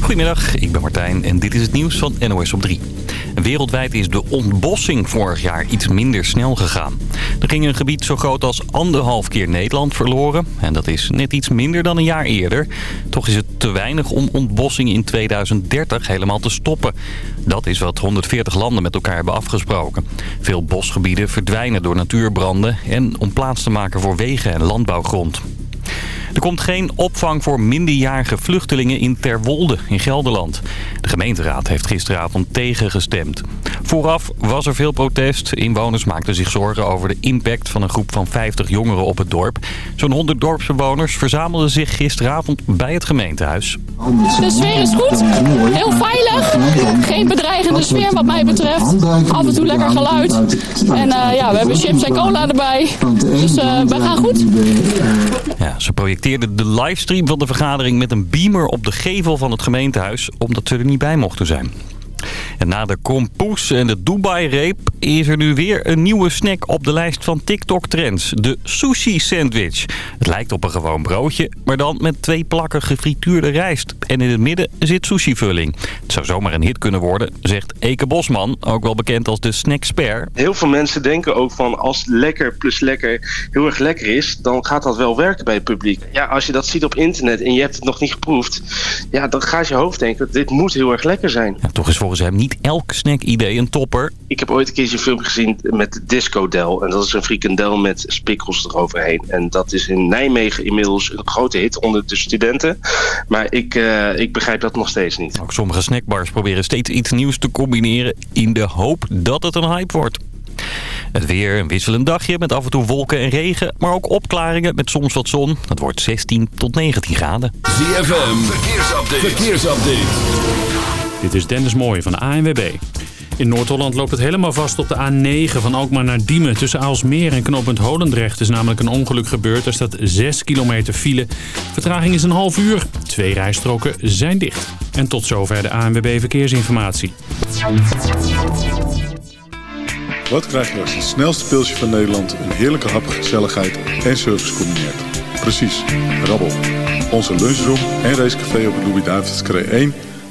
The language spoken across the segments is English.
Goedemiddag, ik ben Martijn en dit is het nieuws van NOS op 3. Wereldwijd is de ontbossing vorig jaar iets minder snel gegaan. Er ging een gebied zo groot als anderhalf keer Nederland verloren. En dat is net iets minder dan een jaar eerder. Toch is het te weinig om ontbossing in 2030 helemaal te stoppen. Dat is wat 140 landen met elkaar hebben afgesproken. Veel bosgebieden verdwijnen door natuurbranden en om plaats te maken voor wegen en landbouwgrond. Er komt geen opvang voor minderjarige vluchtelingen in Terwolde in Gelderland. De gemeenteraad heeft gisteravond tegengestemd. Vooraf was er veel protest. Inwoners maakten zich zorgen over de impact van een groep van 50 jongeren op het dorp. Zo'n 100 dorpsbewoners verzamelden zich gisteravond bij het gemeentehuis. De sfeer is goed, heel veilig, geen bedreigende sfeer wat mij betreft. Af en toe lekker geluid. En uh, ja, we hebben chips en cola erbij, dus uh, we gaan goed. Ja, ze de livestream van de vergadering met een beamer op de gevel van het gemeentehuis, omdat ze er niet bij mochten zijn. En na de kompoes en de Dubai-reep is er nu weer een nieuwe snack op de lijst van TikTok-trends. De sushi sandwich. Het lijkt op een gewoon broodje, maar dan met twee plakken gefrituurde rijst. En in het midden zit sushi-vulling. Het zou zomaar een hit kunnen worden, zegt Eke Bosman, ook wel bekend als de snacksper. Heel veel mensen denken ook van als lekker plus lekker heel erg lekker is, dan gaat dat wel werken bij het publiek. Ja, als je dat ziet op internet en je hebt het nog niet geproefd, ja, dan gaat je hoofd denken, dit moet heel erg lekker zijn. Ja, toch is volgens hem niet elk snack-idee een topper. Ik heb ooit een keertje een film gezien met Disco Del. En dat is een frikandel met spikkels eroverheen. En dat is in Nijmegen inmiddels een grote hit onder de studenten. Maar ik, uh, ik begrijp dat nog steeds niet. Ook sommige snackbars proberen steeds iets nieuws te combineren... in de hoop dat het een hype wordt. Het weer, een wisselend dagje met af en toe wolken en regen, maar ook opklaringen met soms wat zon. Het wordt 16 tot 19 graden. ZFM, verkeersupdate. verkeersupdate. Dit is Dennis Mooij van de ANWB. In Noord-Holland loopt het helemaal vast op de A9 van Alkmaar naar Diemen. Tussen Aalsmeer en knooppunt Holendrecht is namelijk een ongeluk gebeurd. Er staat 6 kilometer file. Vertraging is een half uur. Twee rijstroken zijn dicht. En tot zover de ANWB Verkeersinformatie. Wat krijg je als het snelste pilsje van Nederland... een heerlijke hap, gezelligheid en service combineert? Precies, rabbel. Onze lunchroom en racecafé op de Louis-David's 1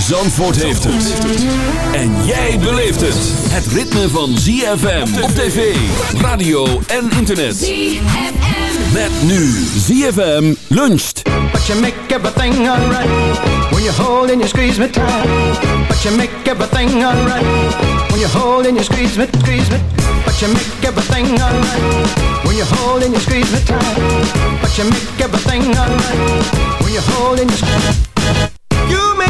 Zandvoort heeft het. En jij beleeft het. Het ritme van ZFM op tv, radio en internet. ZFM. Met nu ZFM luncht. But you make everything alright. When you hold and you squeeze me tight. But you make everything alright. When you hold and you squeeze me, squeeze me. But you make everything alright. When you hold and you squeeze me tight. But you make everything alright. When you hold and you squeeze me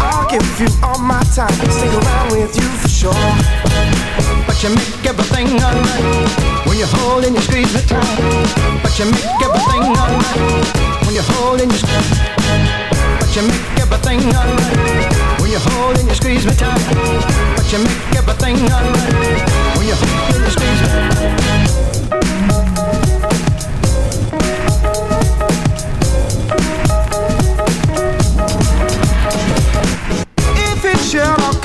I'll give you all my time, stick around with you for sure. But you make everything alright when you hold and you squeeze me tight. But you make everything alright when you hold and you. But you make everything alright when you hold and you squeeze me tight. But you make everything alright when you hold and you squeeze me. If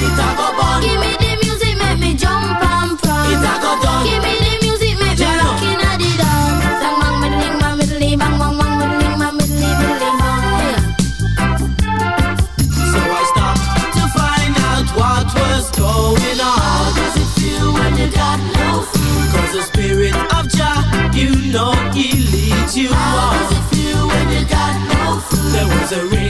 Give me the music, make me jump and Give me the music, make me the dance. So I stopped to find out what was going on. How does it feel when you got no? Cause the spirit of Jah, you know, he leads you How on. How does it feel when you got no food? There was a ring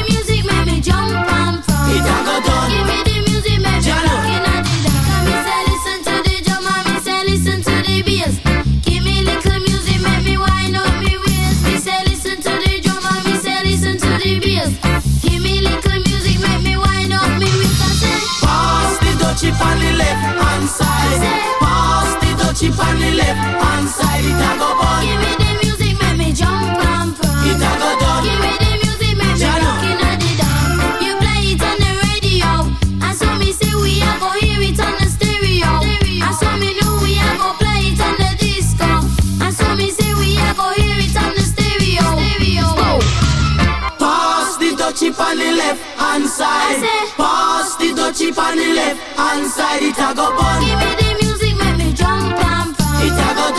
left hand side. Pass the dutchie on the left hand side. It a go give me the music, make me jump and. It a go done. Give me the music, make me rockin' at the. You play it on the radio, and so me say we a go hear it on the stereo. And so me know we a go play it on the disco. And so me say we a go hear it on the stereo. Stereo. Pass the dutchie on the left hand side. On the left hand side. It a go fun. Give me the music, make me jump and fun. It a go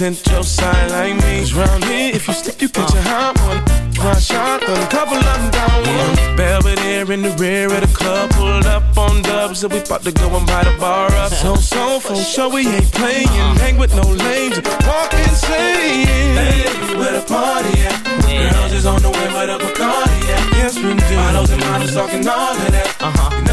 represent your side like me. 'Cause round here, if you slip, you catch a hot one. One shotgun, couple of them down one. Belvedere in the rear of the club, pulled up on dubs, and we about to go and buy the bar up. So, so, for sure we ain't playing. Hang with no lames, walk insane. Hey, where the party at? Girls is on the way, where the Bacardi at? Yes, we do. Models and models talking all of that. Uh-huh.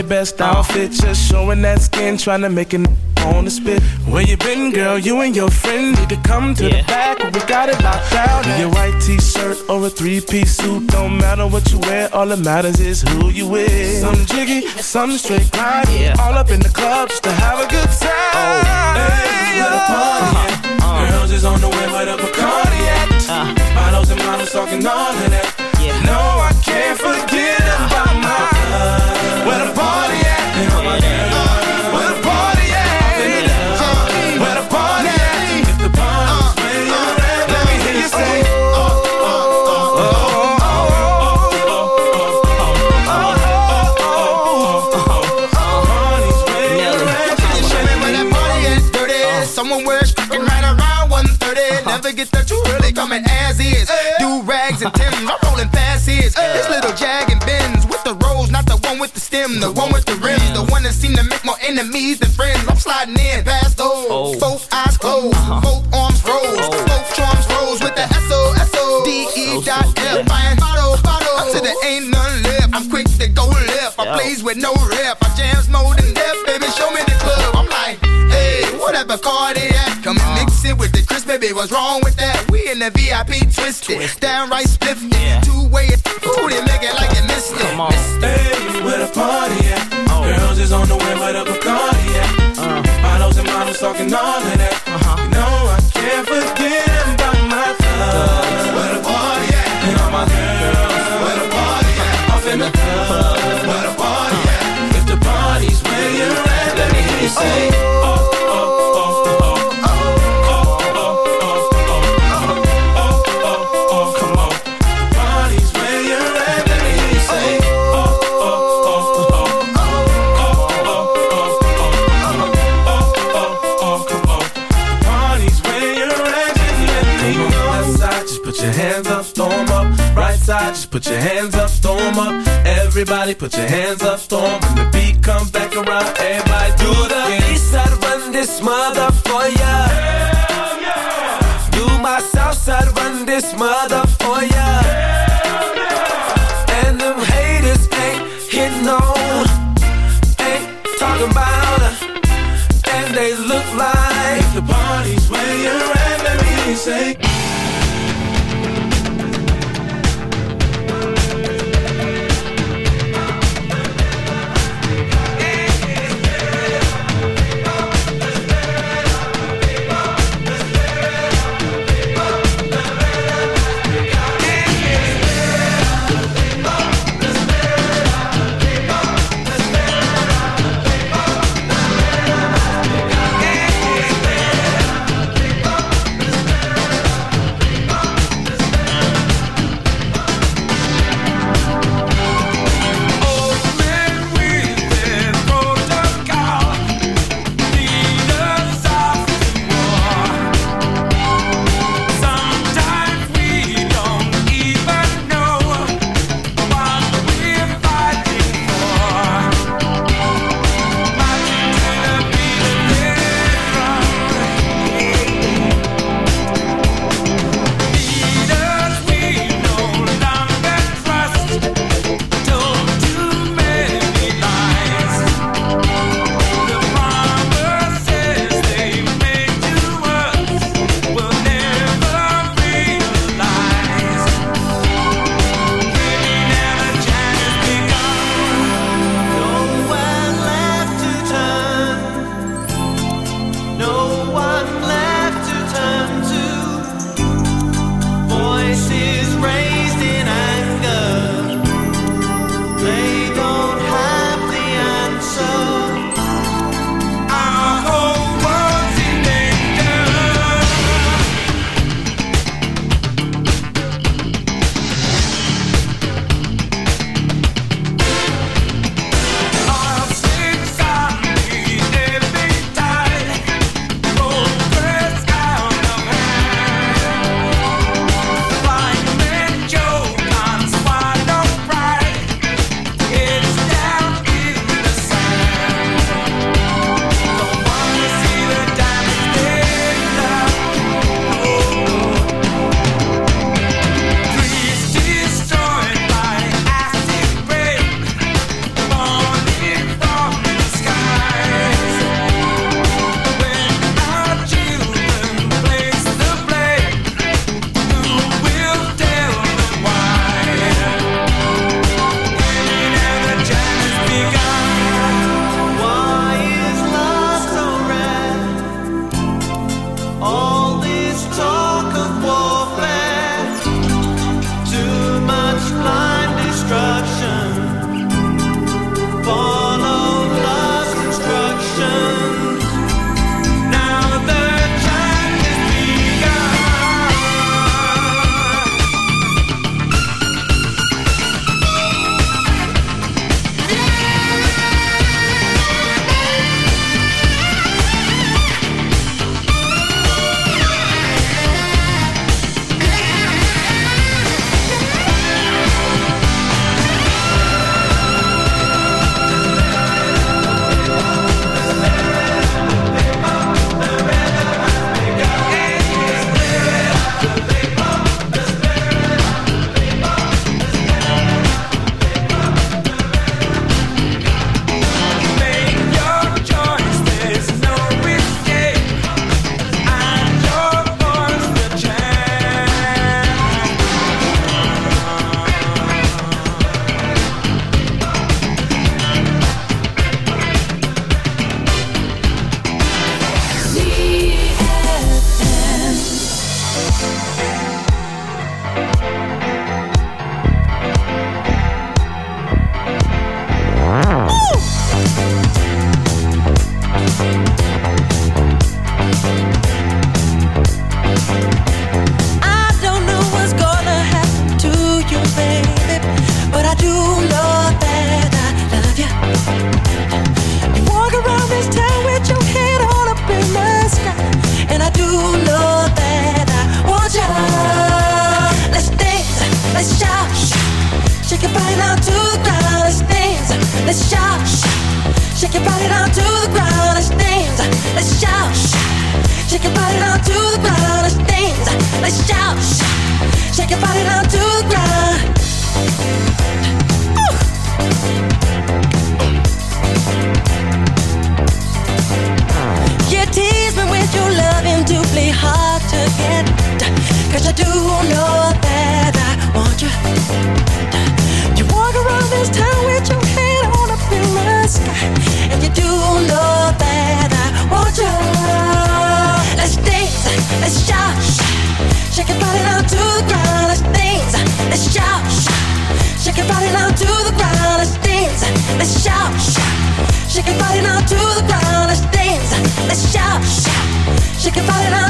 Their best outfit, just showing that skin, trying to make it on the spit. Where you been, girl? You and your friend need to come to the back. We got it locked down. In your white t-shirt or a three-piece suit, don't matter what you wear. All that matters is who you with. Some jiggy, some straight grind. Yeah. All up in the club just to have a good time. Oh, Hey, where the party at? Girls is on the way where the Bacardi at. Uh. Uh-huh. Models and models talking all of that. Yeah. No, I can't forget about my the the one with the rims, the one that seem to make more enemies than friends. I'm sliding in past those. Oh. Both eyes closed, uh-huh. both arms oh. rose, both charms rose with the S O S O D E dot F. Buying bottle, bottle, until there ain't none left. I'm quick to go left. I plays with no rep. I jams more than death, baby. Show me the club. I'm like, hey, whatever car they at. Come and mix it with the Chris, baby. What's wrong with that? We in the VIP twisted, downright spiffy. Two way, ooh, they make it like you missed it. Come on. Hey, where the party at? Girls is on the way where the Bacardi at. Uh. Models and models talking all of that. Put your hands up, storm up. Everybody put your hands up, storm. When the beat comes back around, everybody do the east side, run this mother for ya. Hell yeah. Do my south side, run this mother for ya. Hell yeah. And them haters ain't hitting on, ain't talking about, and they look like the party's where you're at. Let me say. Cause I do know that I want you. You walk around this town with your head on up in the sky. And you do know that I want you. Let's dance, let's shout. Shake your body down to the ground, let's dance, let's shout. Shake your body down to the ground, let's dance, let's shout. Shake your body down to the ground, let's dance, let's shout. Shake your body down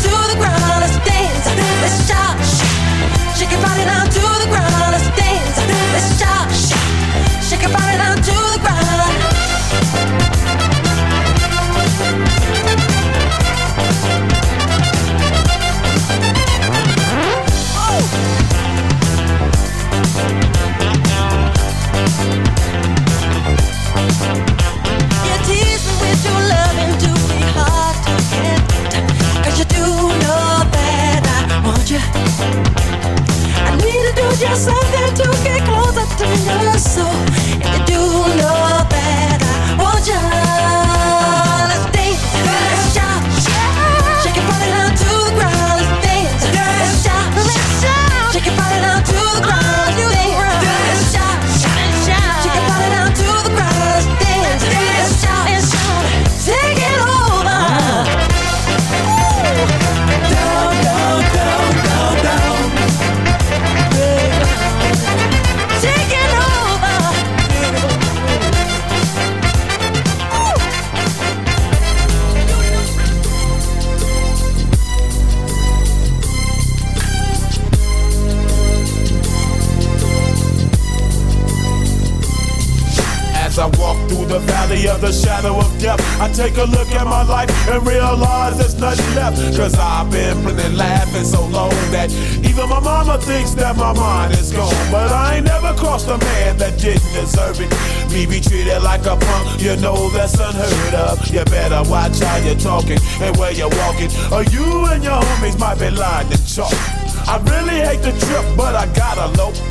to your you do know a look at my life and realize there's nothing left. Cause I've been playing laughing so long that even my mama thinks that my mind is gone. But I ain't never crossed a man that didn't deserve it. Me be treated like a punk, you know that's unheard of. You better watch how you're talking and where you're walking, or you and your homies might be lying to chalk. I really hate the trip, but I gotta low.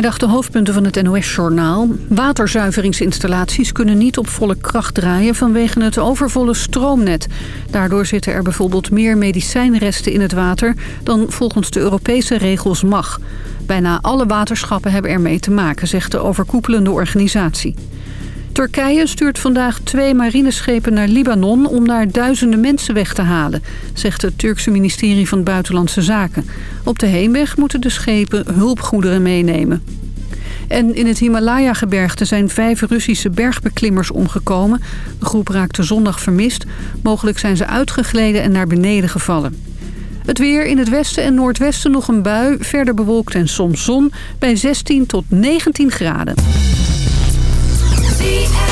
De hoofdpunten van het NOS-journaal. Waterzuiveringsinstallaties kunnen niet op volle kracht draaien vanwege het overvolle stroomnet. Daardoor zitten er bijvoorbeeld meer medicijnresten in het water dan volgens de Europese regels mag. Bijna alle waterschappen hebben ermee te maken, zegt de overkoepelende organisatie. Turkije stuurt vandaag twee marineschepen naar Libanon om daar duizenden mensen weg te halen, zegt het Turkse ministerie van Buitenlandse Zaken. Op de heenweg moeten de schepen hulpgoederen meenemen. En in het Himalaya-gebergte zijn vijf Russische bergbeklimmers omgekomen. De groep raakte zondag vermist. Mogelijk zijn ze uitgegleden en naar beneden gevallen. Het weer in het westen en noordwesten nog een bui. Verder bewolkt en soms zon bij 16 tot 19 graden. You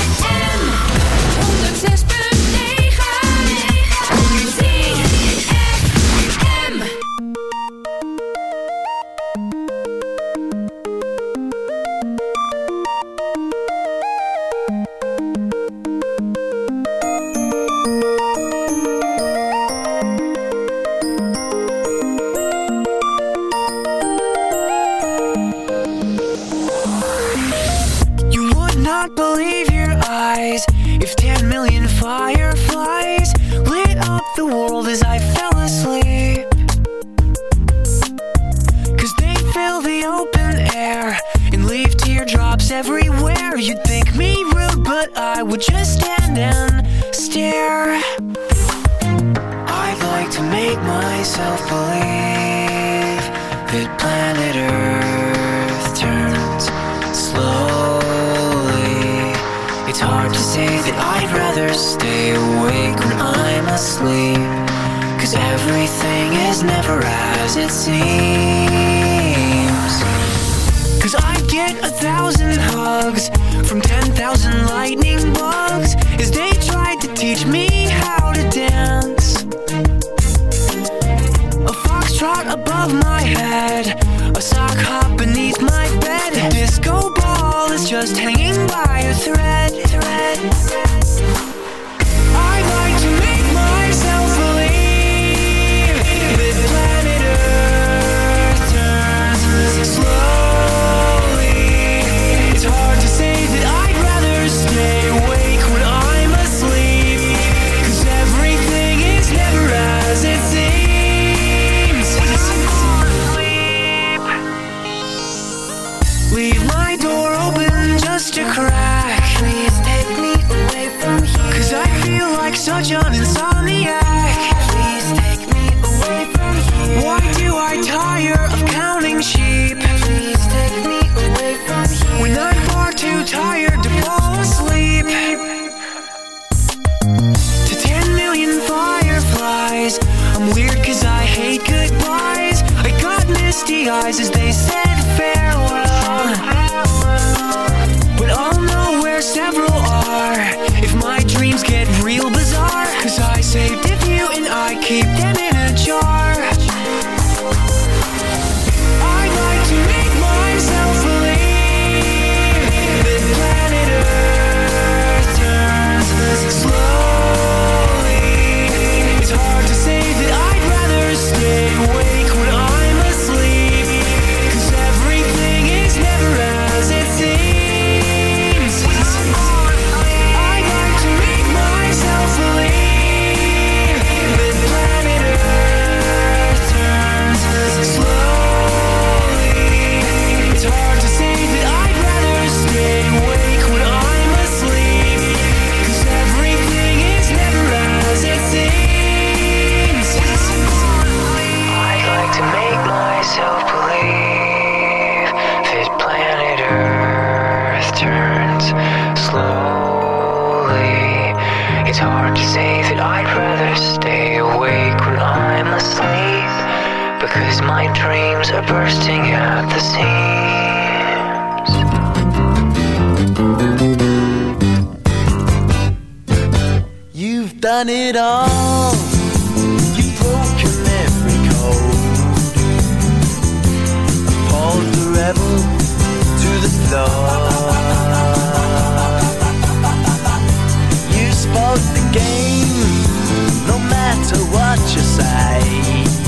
eyes as they said because my dreams are bursting at the seams. You've done it all. You've broken every code. Pulled the rebel to the floor. You spoke the game, no matter what you say.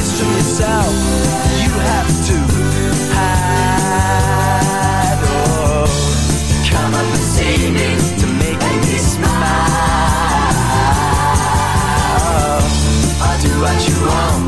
It's from yourself you have to hide. Oh, come up and see me to make me smile. I'll do what you want,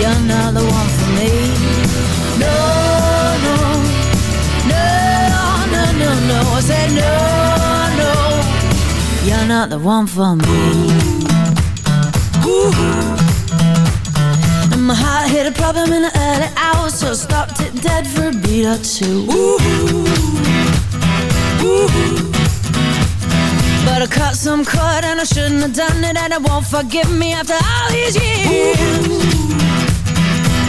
you're not the one for me. No, no, no, no, no, no. I said, No, no, you're not the one for me. And my heart hit a problem so I stopped it dead for a beat or two. But I cut some cord and I shouldn't have done it, and it won't forgive me after all these years.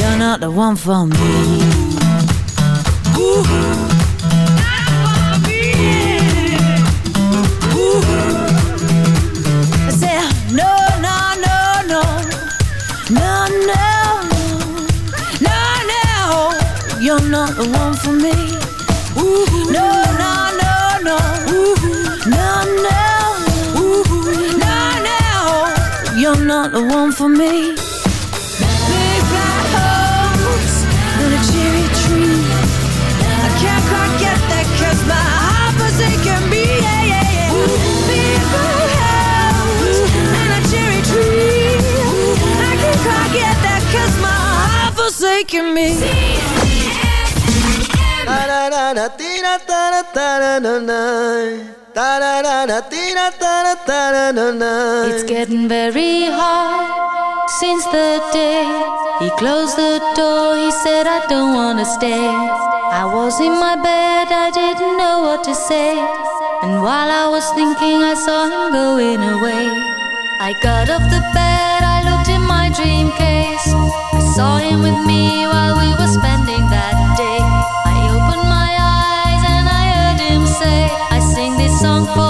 You're not the one for me. Ooh. I said, no, no, no, no. No, no, no, no. You're not the one for me. Ooh. No, no, no, no. Ooh. No, no. Ooh. No, no. You're not the one for me. Forsaken me. It's getting very hard since the day he closed the door. He said, I don't wanna stay. I was in my bed, I didn't know what to say. And while I was thinking, I saw him going away. I got off the bed, I looked in my dream case. Saw him with me while we were spending that day. I opened my eyes and I heard him say, I sing this song for